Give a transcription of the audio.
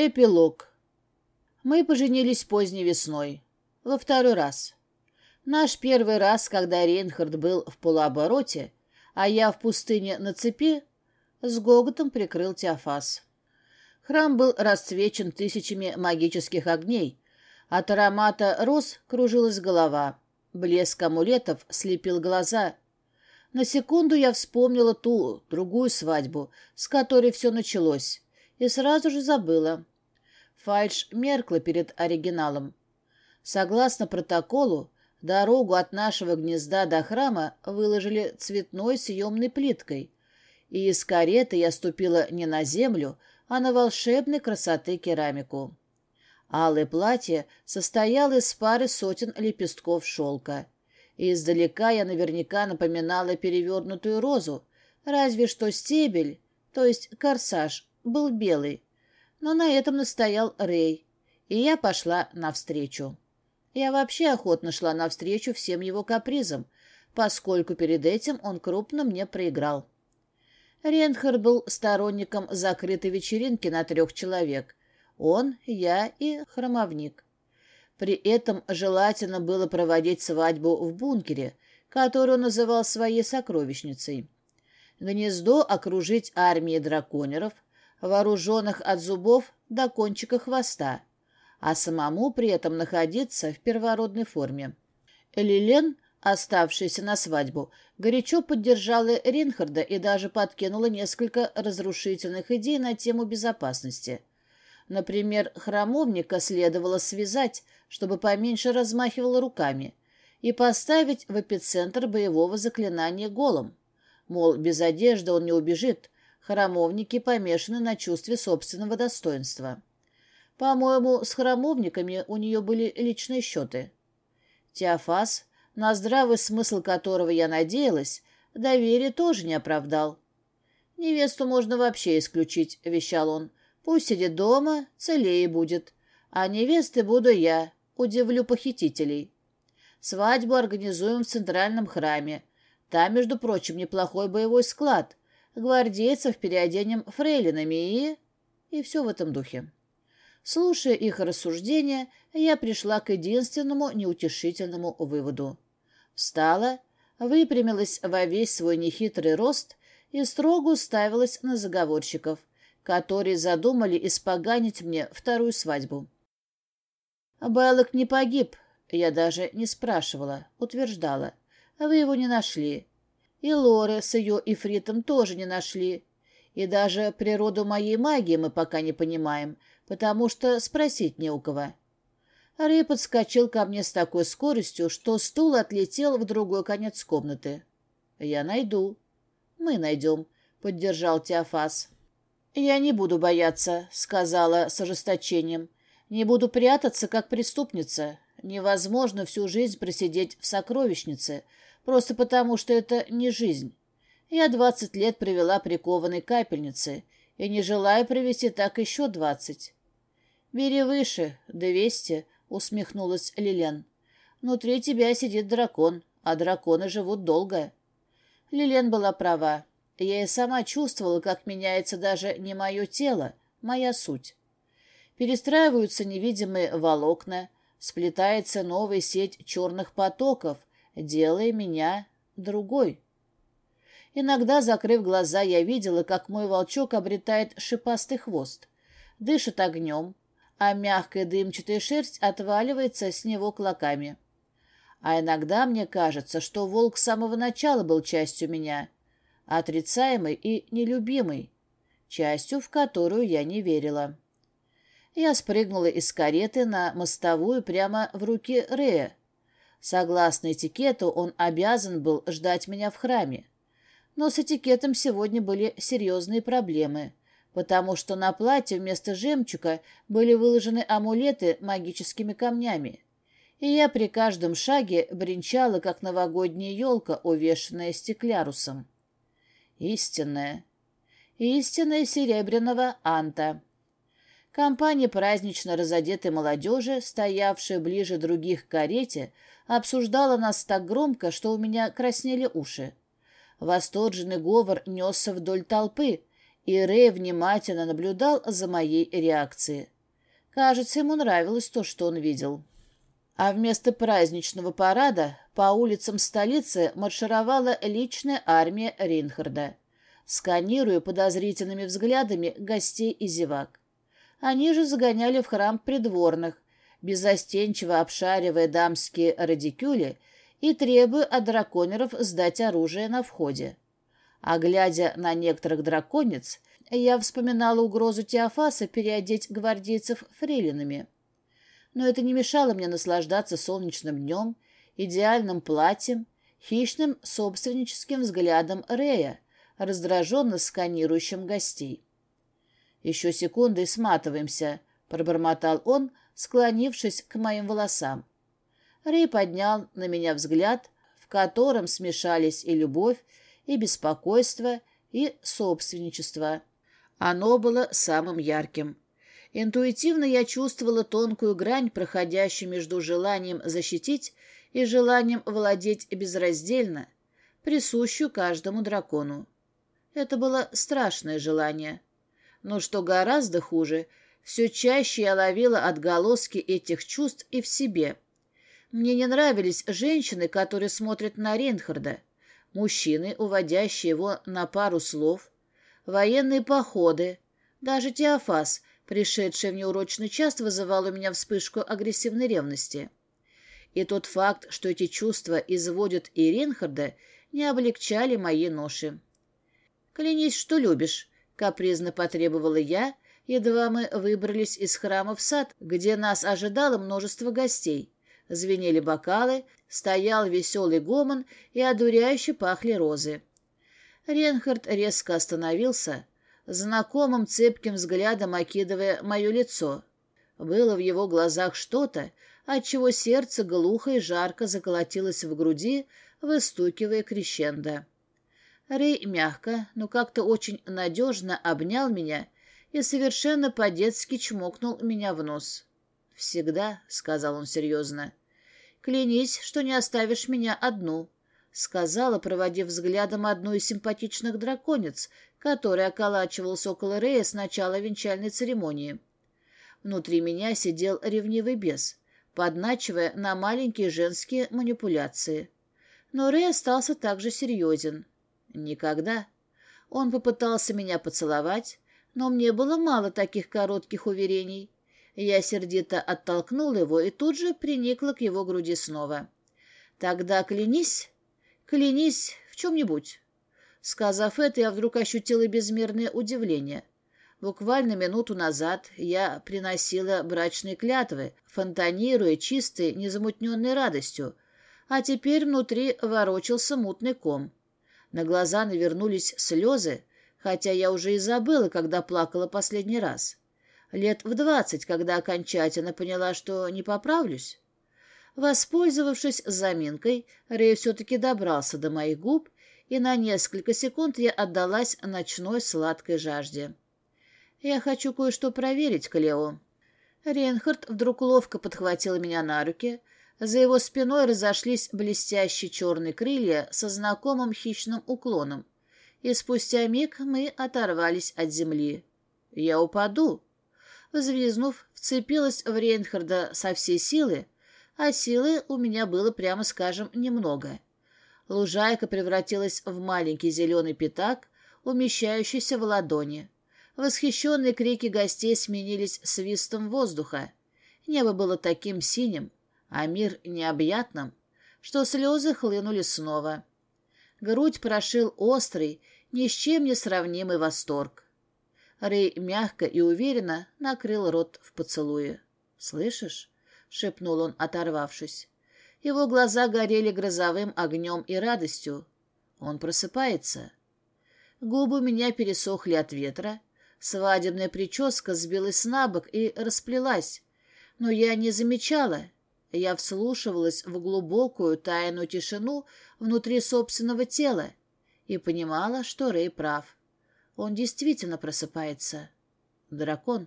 Эпилог. Мы поженились поздней весной. Во второй раз. Наш первый раз, когда Рейнхард был в полуобороте, а я в пустыне на цепи, с гоготом прикрыл Теофас. Храм был расцвечен тысячами магических огней. От аромата роз кружилась голова. Блеск амулетов слепил глаза. На секунду я вспомнила ту, другую свадьбу, с которой все началось и сразу же забыла. Фальш меркла перед оригиналом. Согласно протоколу, дорогу от нашего гнезда до храма выложили цветной съемной плиткой, и из кареты я ступила не на землю, а на волшебной красоты керамику. Алое платье состояло из пары сотен лепестков шелка. И издалека я наверняка напоминала перевернутую розу, разве что стебель, то есть корсаж, был белый, но на этом настоял Рэй, и я пошла навстречу. Я вообще охотно шла навстречу всем его капризам, поскольку перед этим он крупно мне проиграл. Ренхард был сторонником закрытой вечеринки на трех человек. Он, я и хромовник. При этом желательно было проводить свадьбу в бункере, который он называл своей сокровищницей. Гнездо окружить армией драконеров — вооруженных от зубов до кончика хвоста, а самому при этом находиться в первородной форме. Лилен, оставшаяся на свадьбу, горячо поддержала Ринхарда и даже подкинула несколько разрушительных идей на тему безопасности. Например, храмовника следовало связать, чтобы поменьше размахивал руками, и поставить в эпицентр боевого заклинания голом. Мол, без одежды он не убежит, Храмовники помешаны на чувстве собственного достоинства. По-моему, с храмовниками у нее были личные счеты. Теофас, на здравый смысл которого я надеялась, доверие тоже не оправдал. «Невесту можно вообще исключить», — вещал он. «Пусть сидит дома, целее будет. А невесты буду я, удивлю похитителей. Свадьбу организуем в центральном храме. Там, между прочим, неплохой боевой склад гвардейцев переоденем фрейлинами и... И все в этом духе. Слушая их рассуждения, я пришла к единственному неутешительному выводу. Встала, выпрямилась во весь свой нехитрый рост и строго уставилась на заговорщиков, которые задумали испоганить мне вторую свадьбу. Беллок не погиб, я даже не спрашивала, утверждала. Вы его не нашли. И Лоры с ее ифритом тоже не нашли. И даже природу моей магии мы пока не понимаем, потому что спросить не у кого. Рэй подскочил ко мне с такой скоростью, что стул отлетел в другой конец комнаты. «Я найду». «Мы найдем», — поддержал Теофас. «Я не буду бояться», — сказала с ожесточением. «Не буду прятаться, как преступница. Невозможно всю жизнь просидеть в сокровищнице, просто потому, что это не жизнь. Я двадцать лет провела прикованной капельнице и не желаю провести так еще двадцать. «Бери выше, двести», — усмехнулась Лилен. «Внутри тебя сидит дракон, а драконы живут долго». Лилен была права. Я и сама чувствовала, как меняется даже не мое тело, моя суть. Перестраиваются невидимые волокна, сплетается новая сеть черных потоков, делая меня другой. Иногда, закрыв глаза, я видела, как мой волчок обретает шипастый хвост, дышит огнем, а мягкая дымчатая шерсть отваливается с него клоками. А иногда мне кажется, что волк с самого начала был частью меня, отрицаемой и нелюбимой, частью, в которую я не верила. Я спрыгнула из кареты на мостовую прямо в руки Рея, Согласно этикету, он обязан был ждать меня в храме. Но с этикетом сегодня были серьезные проблемы, потому что на платье вместо жемчуга были выложены амулеты магическими камнями. И я при каждом шаге бренчала, как новогодняя елка, увешанная стеклярусом. Истинная. Истинная серебряного анта. Компания празднично разодетой молодежи, стоявшая ближе других к карете, обсуждала нас так громко, что у меня краснели уши. Восторженный говор несся вдоль толпы, и Рэй внимательно наблюдал за моей реакцией. Кажется, ему нравилось то, что он видел. А вместо праздничного парада по улицам столицы маршировала личная армия Ринхарда, сканируя подозрительными взглядами гостей и зевак. Они же загоняли в храм придворных, беззастенчиво обшаривая дамские радикюли и требуя от драконеров сдать оружие на входе. А глядя на некоторых драконец, я вспоминала угрозу Теофаса переодеть гвардейцев фрейлинами. Но это не мешало мне наслаждаться солнечным днем, идеальным платьем, хищным собственническим взглядом Рея, раздраженно сканирующим гостей. «Еще секунды и сматываемся», — пробормотал он, склонившись к моим волосам. Рэй поднял на меня взгляд, в котором смешались и любовь, и беспокойство, и собственничество. Оно было самым ярким. Интуитивно я чувствовала тонкую грань, проходящую между желанием защитить и желанием владеть безраздельно, присущую каждому дракону. Это было страшное желание. Но что гораздо хуже, все чаще я ловила отголоски этих чувств и в себе. Мне не нравились женщины, которые смотрят на Рейнхарда, мужчины, уводящие его на пару слов, военные походы, даже Теофас, пришедший в неурочный час, вызывал у меня вспышку агрессивной ревности. И тот факт, что эти чувства изводят и Рейнхарда, не облегчали мои ноши. «Клянись, что любишь», — капризно потребовала я, едва мы выбрались из храма в сад, где нас ожидало множество гостей. Звенели бокалы, стоял веселый гомон и одуряюще пахли розы. Ренхард резко остановился, знакомым цепким взглядом окидывая мое лицо. Было в его глазах что-то, отчего сердце глухо и жарко заколотилось в груди, выстукивая крещендо. Рэй мягко, но как-то очень надежно обнял меня и совершенно по-детски чмокнул меня в нос. «Всегда», — сказал он серьезно, — «клянись, что не оставишь меня одну», — сказала, проводив взглядом одну из симпатичных драконец, которая околачивалась около Рея с начала венчальной церемонии. Внутри меня сидел ревнивый бес, подначивая на маленькие женские манипуляции. Но Рэй остался также серьезен. Никогда. Он попытался меня поцеловать, но мне было мало таких коротких уверений. Я сердито оттолкнула его и тут же приникла к его груди снова. «Тогда клянись, клянись в чем-нибудь». Сказав это, я вдруг ощутила безмерное удивление. Буквально минуту назад я приносила брачные клятвы, фонтанируя чистой, незамутненной радостью, а теперь внутри ворочался мутный ком. На глаза навернулись слезы, хотя я уже и забыла, когда плакала последний раз. Лет в двадцать, когда окончательно поняла, что не поправлюсь. Воспользовавшись заминкой, Рэй все-таки добрался до моих губ, и на несколько секунд я отдалась ночной сладкой жажде. «Я хочу кое-что проверить, Клео». Рейнхард вдруг ловко подхватил меня на руки. За его спиной разошлись блестящие черные крылья со знакомым хищным уклоном и спустя миг мы оторвались от земли. «Я упаду!» Взвизнув, вцепилась в Рейнхарда со всей силы, а силы у меня было, прямо скажем, немного. Лужайка превратилась в маленький зеленый пятак, умещающийся в ладони. Восхищенные крики гостей сменились свистом воздуха. Небо было таким синим, а мир необъятным, что слезы хлынули снова. Грудь прошил острый, ни с чем не сравнимый восторг. Рэй мягко и уверенно накрыл рот в поцелуе. «Слышишь?» — шепнул он, оторвавшись. Его глаза горели грозовым огнем и радостью. Он просыпается. Губы у меня пересохли от ветра. Свадебная прическа сбилась на бок и расплелась. Но я не замечала, я вслушивалась в глубокую тайную тишину внутри собственного тела и понимала, что Рэй прав. Он действительно просыпается. Дракон.